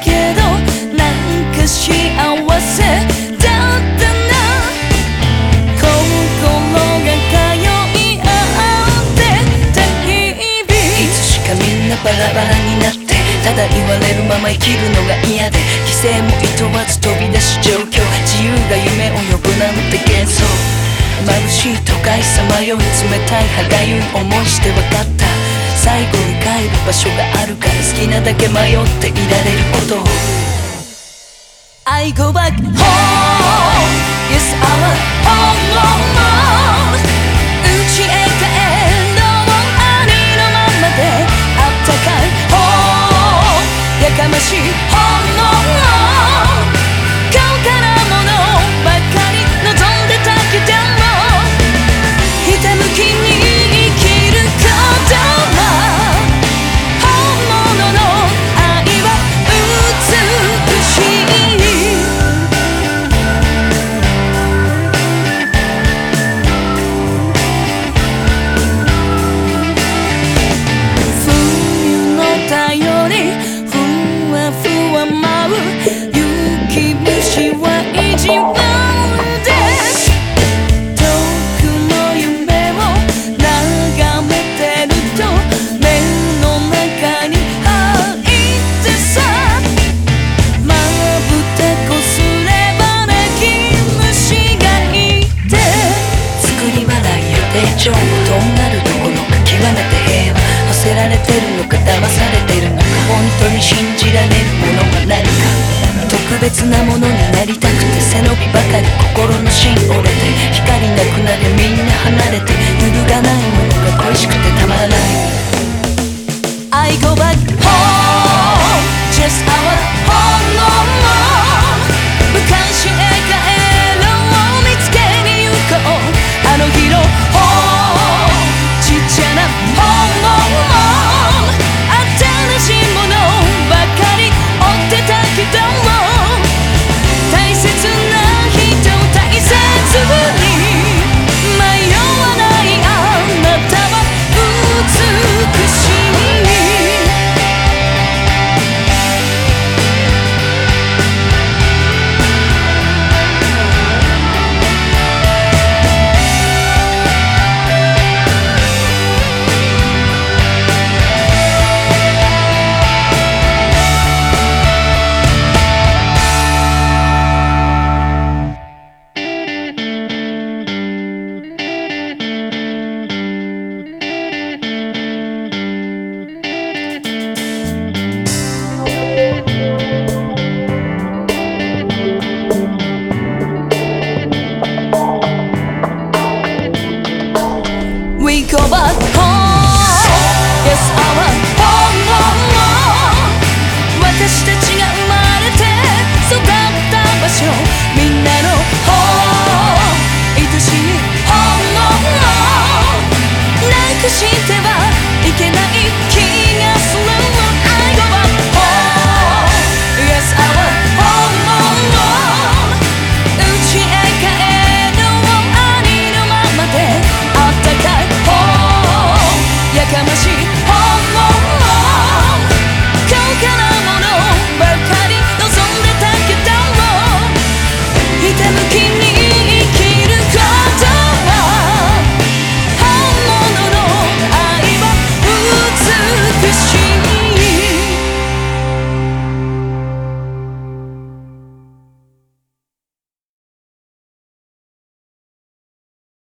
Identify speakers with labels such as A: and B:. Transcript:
A: けどなんか幸せバラバラになってただ言われるまま生きるのが嫌で規制も厭わず飛び出す状況自由が夢を呼ぶなんて幻想。眩しい都会さまよい冷たい歯がゆい思いして分かった。最後に帰る場所があるから好きなだけ迷っていられるこ
B: 音
A: I go back home. Yes I'm a home. 信じられるものが何か特別なものになりたくて背伸びばかり心の芯折れて光なくなるみんな離れて揺るがないものが恋しくてたまらない。